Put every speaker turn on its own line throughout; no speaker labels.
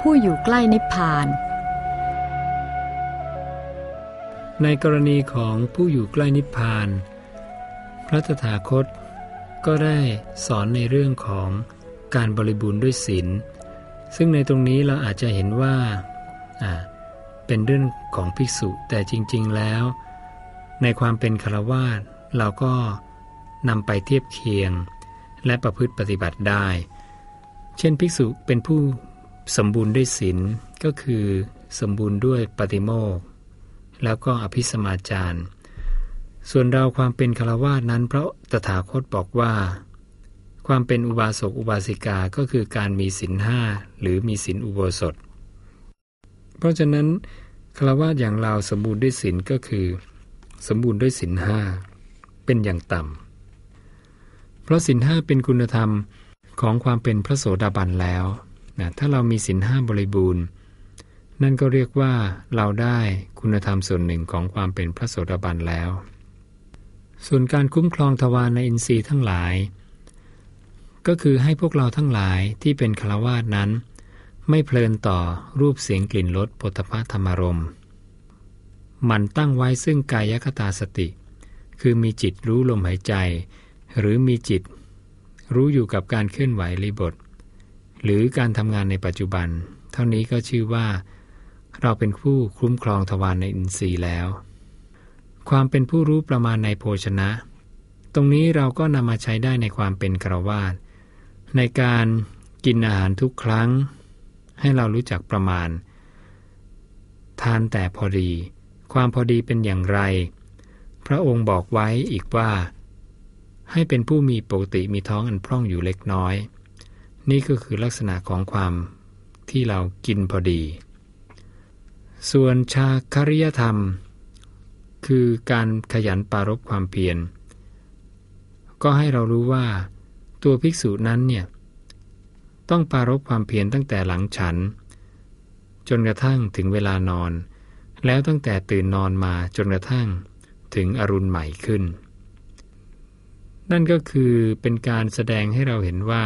ผู้อยู่ใกล้นิพพาน
ในกรณีของผู้อยู่ใกล้นิพพาน พระตถาคตก็ได้สอนในเรื่องของการบริบูรณ์ด้วยศีลซึ่งในตรงนี้เราอาจจะเห็นว่าเป็นเรื่องของภิกษุ แต่จริง ๆแล้ว ในความเป็นคารวาสเราก็นำไปเทียบเคียง และประพฤติปฏิบัติได้ เช่นภิกษุเป็นผู้ สมบูรณ์ด้วยศีลก็คือสมบูรณ์ด้วยปฏิโมกแล้วก็อภิสมาจาร ส่วนเราความเป็นคารวาสนั้นเพราะตถาคตบอกว่า ความเป็นอุบาสกอุบาสิกาก็คือการมีศีลห้าหรือมีศีลอุโบสถ เพราะฉะนั้นคารวาสอย่างเราสมบูรณ์ด้วยศีลก็คือ สมบูรณ์ด้วยศีลห้าเป็นอย่างต่ำเพราะศีลห้าเป็นคุณธรรมของความเป็นพระโสดาบันแล้ว นะถ้าเรามีศีลห้าบริบูรณ์ นั่นก็เรียกว่าเราได้คุณธรรมส่วนหนึ่งของความเป็นพระโสดาบันแล้ว ส่วนการคุ้มครองทวารในอินทรีย์ทั้งหลาย ก็คือให้พวกเราทั้งหลายที่เป็นฆราวาสนั้น ไม่เพลินต่อรูปเสียงกลิ่นรสปุถะธรรมรมมันตั้งไว้ซึ่งกายคตาสติ คือมีจิตรู้ลมหายใจ หรือมีจิตรู้อยู่กับการเคลื่อนไหวรีบท หรือการทำงานในปัจจุบัน เท่านี้ก็ชื่อว่า เราเป็นผู้คุ้มครองทวารในอินทรีย์แล้ว ความเป็นผู้รู้ประมาณในโภชนะ ตรงนี้เราก็นำมาใช้ได้ในความเป็นกระวาดในการกินอาหารทุกครั้ง ให้เรารู้จักประมาณ ทานแต่พอดี ความพอดีเป็นอย่างไร พระองค์บอกไว้อีกว่า ให้เป็นผู้มีปกติมีท้องอันพร่องอยู่เล็กน้อย นี่ก็คือลักษณะของความที่เรากินพอดี ส่วนชาคริยธรรม คือการขยันปารบความเพียร ก็ให้เรารู้ว่าตัวภิกษุนั้นเนี่ยต้องปารบความเพียรตั้งแต่หลังฉัน จนกระทั่งถึงเวลานอน แล้วตั้งแต่ตื่นนอนมาจนกระทั่งถึงอรุณใหม่ขึ้น นั่นก็คือเป็นการแสดงให้เราเห็นว่า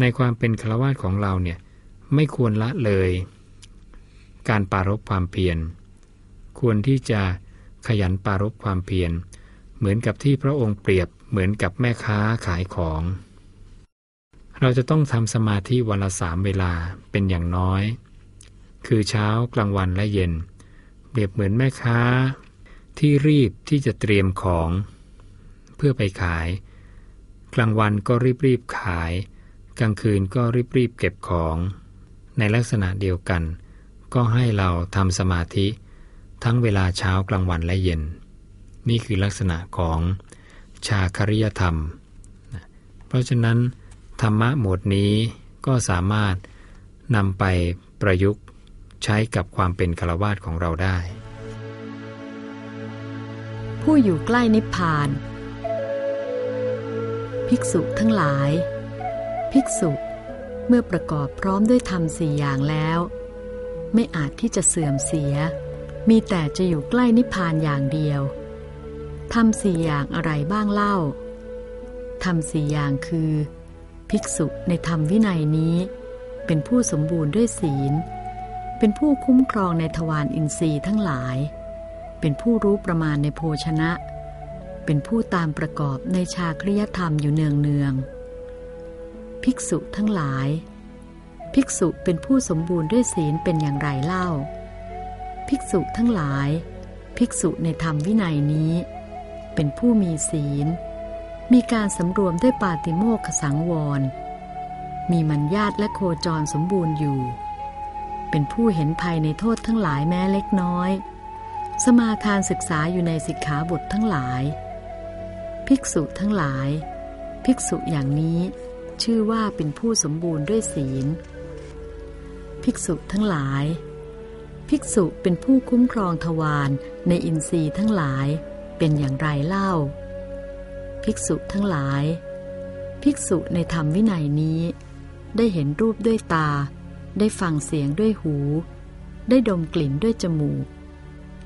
ในความเป็นฆราวาสของเราเนี่ยไม่ควรละเลย การปารบความเพียร ควรที่จะขยันปารบความเพียร เหมือนกับที่พระองค์เปรียบเหมือนกับแม่ค้าขายของ เราจะต้องทำสมาธิวันละสามเวลาเป็นอย่างน้อย คือเช้ากลางวันและเย็น เปรียบเหมือนแม่ค้าที่รีบที่จะเตรียมของ เพื่อไปขาย กลางวันก็รีบรีบขาย กลางคืนก็รีบๆเก็บของ ในลักษณะเดียวกัน ก็ให้เราทำสมาธิ ทั้งเวลาเช้ากลางวันและเย็น นี่คือลักษณะของชาคริยธรรม เพราะฉะนั้น ธรรมะหมวดนี้ก็สามารถนำไปประยุกต์ใช้กับความเป็นฆรวาสของเราได้
ผู้อยู่ใกล้นิพพาน ภิกษุทั้งหลาย ภิกษุ เมื่อประกอบพร้อมด้วยธรรมสี่อย่างแล้ว ไม่อาจที่จะเสื่อมเสีย มีแต่จะอยู่ใกล้นิพพานอย่างเดียวทำสี่อย่างอะไรบ้างเล่าทำสี่อย่างคือ ภิกษุในธรรมวินัยนี้ เป็นผู้สมบูรณ์ด้วยศีล เป็นผู้คุ้มครองในทวารอินทรีย์ทั้งหลาย เป็นผู้รู้ประมาณในโภชนะ เป็นผู้ตามประกอบในชาคริยธรรมอยู่เนืองเนือง ภิกษุทั้งหลาย ภิกษุเป็นผู้สมบูรณ์ด้วยศีลเป็นอย่างไรเล่า ภิกษุทั้งหลาย ภิกษุในธรรมวินัยนี้ เป็นผู้มีศีล มีการสำรวมด้วยปาติโมกขสังวร มีมัญญาตและโคจรสมบูรณ์อยู่ เป็นผู้เห็นภัยในโทษทั้งหลายแม้เล็กน้อย สมาทานศึกษาอยู่ในสิกขาบททั้งหลาย ภิกษุทั้งหลาย ภิกษุอย่างนี้ ชื่อว่าเป็นผู้สมบูรณ์ด้วยศีล ภิกษุทั้งหลาย ภิกษุเป็นผู้คุ้มครองทวารในอินทรีย์ทั้งหลายเป็นอย่างไรเล่า ภิกษุทั้งหลาย ภิกษุในธรรมวินัยนี้ ได้เห็นรูปด้วยตา ได้ฟังเสียงด้วยหู ได้ดมกลิ่นด้วยจมูก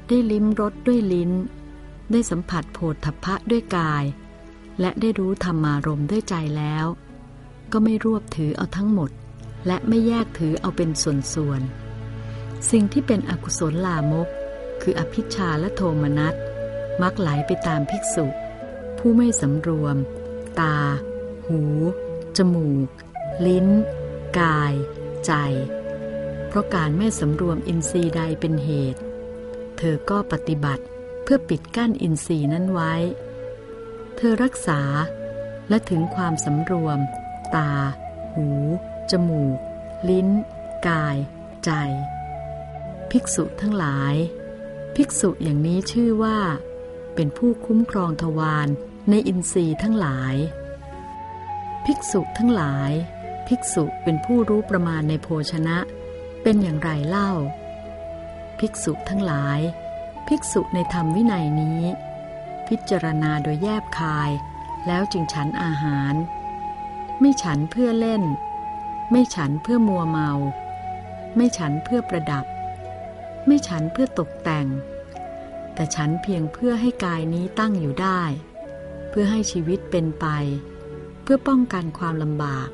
ได้ลิ้มรสด้วยลิ้น ได้สัมผัสโผฏฐัพพะด้วยกายและได้รู้ธรรมารมด้วยใจแล้ว ก็ไม่รวบถือเอาทั้งหมด และไม่แยกถือเอาเป็นส่วนๆ สิ่งที่เป็นอกุศลลามก คืออภิชาและโทมนัส มักไหลไปตามภิกษุ ผู้ไม่สำรวม ตา หู จมูก ลิ้น กาย ใจ เพราะการไม่สำรวมอินทรีย์ใดเป็นเหตุ เธอก็ปฏิบัติเพื่อปิดกั้นอินทรีย์นั้นไว้ เธอรักษาและถึงความสำรวม ตา หู จมูก ลิ้น กาย ใจ ภิกษุทั้งหลาย ภิกษุอย่างนี้ชื่อว่า เป็นผู้คุ้มครองทวารในอินทรีย์ทั้งหลาย ภิกษุทั้งหลาย ภิกษุเป็นผู้รู้ประมาณในโภชนะ เป็นอย่างไรเล่า ภิกษุทั้งหลาย ภิกษุในธรรมวินัยนี้ พิจารณาโดยแยบคาย แล้วจึงฉันอาหาร ไม่ฉันเพื่อเล่น ไม่ฉันเพื่อมัวเมา ไม่ฉันเพื่อประดับ ไม่ฉันเพื่อตกแต่ง แต่ฉันเพียงเพื่อให้กายนี้ตั้งอยู่ได้ เพื่อให้ชีวิตเป็นไป เพื่อป้องกันความลำบาก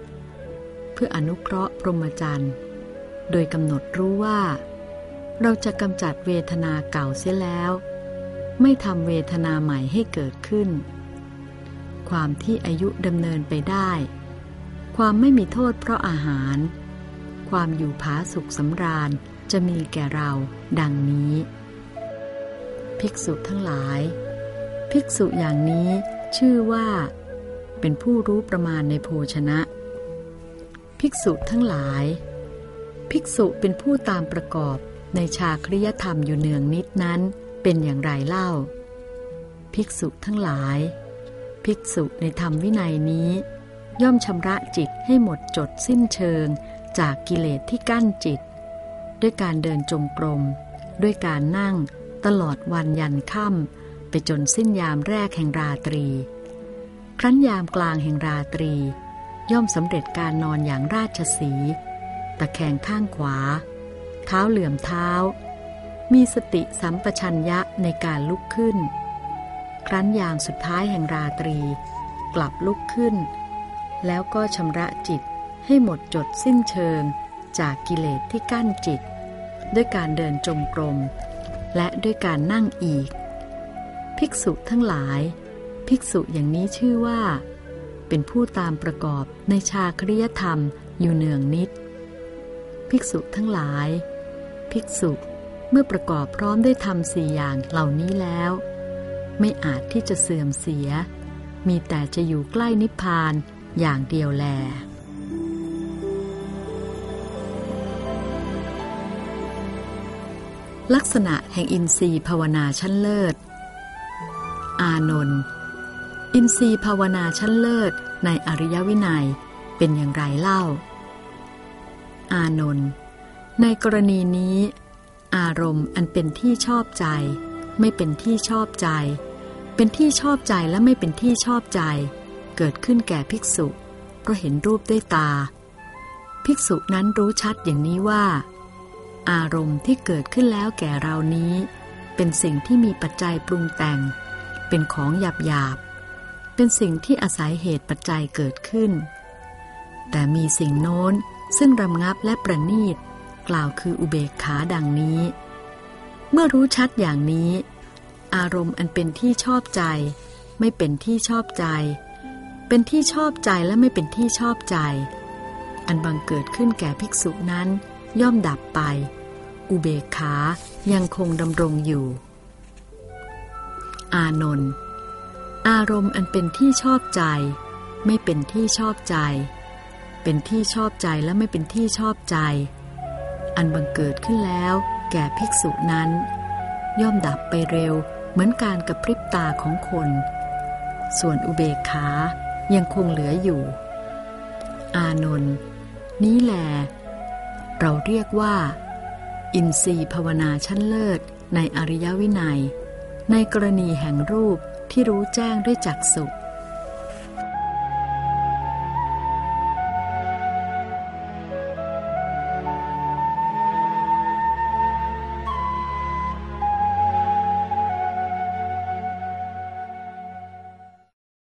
เพื่ออนุเคราะห์พรหมจรรย์ โดยกำหนดรู้ว่า เราจะกำจัดเวทนาเก่าเสียแล้ว ไม่ทำเวทนาใหม่ให้เกิดขึ้นความที่อายุดำเนินไปได้ ความไม่มีโทษเพราะอาหาร ความอยู่ผาสุขสำราญจะมีแก่เราดังนี้ ภิกษุทั้งหลาย ภิกษุอย่างนี้ชื่อว่า เป็นผู้รู้ประมาณในโภชนะ ภิกษุทั้งหลาย ภิกษุเป็นผู้ตามประกอบในชาคริยธรรมอยู่เนืองนิดนั้นเป็นอย่างไรเล่า ภิกษุทั้งหลาย ภิกษุในธรรมวินัยนี้ ย่อมชำระจิตให้หมดจดสิ้นเชิง จากกิเลสที่กั้นจิต ด้วยการเดินจงกรม ด้วยการนั่งตลอดวันยันค่ำไปจนสิ้นยามแรกแห่งราตรี ครั้นยามกลางแห่งราตรี ย่อมสำเร็จการนอนอย่างราชสี ตะแคงข้างขวา เท้าเหลื่อมเท้า มีสติสัมปชัญญะในการลุกขึ้น ครั้นยามสุดท้ายแห่งราตรี กลับลุกขึ้น แล้วก็ชำระจิตให้หมดจดสิ้นเชิงจากกิเลสที่กั้นจิต ด้วยการเดินจงกรม และด้วยการนั่งอีก ภิกษุทั้งหลาย ภิกษุอย่างนี้ชื่อว่า เป็นผู้ตามประกอบในชาคริยธรรมอยู่เนืองนิด ภิกษุทั้งหลาย ภิกษุเมื่อประกอบพร้อมได้ทำสี่อย่างเหล่านี้แล้ว ไม่อาจที่จะเสื่อมเสีย มีแต่จะอยู่ใกล้นิพพาน อย่างเดียวแล ลักษณะแห่งอินทรีย์ภาวนาชั้นเลิศ อานนท์อินทรีย์ภาวนาชั้นเลิศในอริยวินัยเป็นอย่างไรเล่า อานนท์ในกรณีนี้ อารมณ์อันเป็นที่ชอบใจ ไม่เป็นที่ชอบใจ เป็นที่ชอบใจและไม่เป็นที่ชอบใจ เกิดขึ้นแก่ภิกษุ เพราะเห็นรูปด้วยตา ภิกษุนั้นรู้ชัดอย่างนี้ว่า อารมณ์ที่เกิดขึ้นแล้วแก่เรานี้ เป็นสิ่งที่มีปัจจัยปรุงแต่ง เป็นของหยาบหยาบเป็นสิ่งที่อาศัยเหตุปัจจัยเกิดขึ้น แต่มีสิ่งโน้นซึ่งรำงับและประณีต กล่าวคืออุเบกขาดังนี้ เมื่อรู้ชัดอย่างนี้ อารมณ์อันเป็นที่ชอบใจ ไม่เป็นที่ชอบใจ เป็นที่ชอบใจและไม่เป็นที่ชอบใจ อันบังเกิดขึ้นแก่ภิกษุนั้น ย่อมดับไป อุเบกขายังคงดำรงอยู่ อานนท์อารมณ์อันเป็นที่ชอบใจ ไม่เป็นที่ชอบใจ เป็นที่ชอบใจและไม่เป็นที่ชอบใจ อันบังเกิดขึ้นแล้ว แก่ภิกษุนั้น ย่อมดับไปเร็วเหมือนการกระพริบตาของคน ส่วนอุเบกขา ยังคงเหลืออยู่ อานนท์นี้แหลเราเรียกว่า อินทรีย์ภาวนาชั้นเลิศในอริยวินัย ในกรณีแห่งรูปที่รู้แจ้งด้วยจักสุข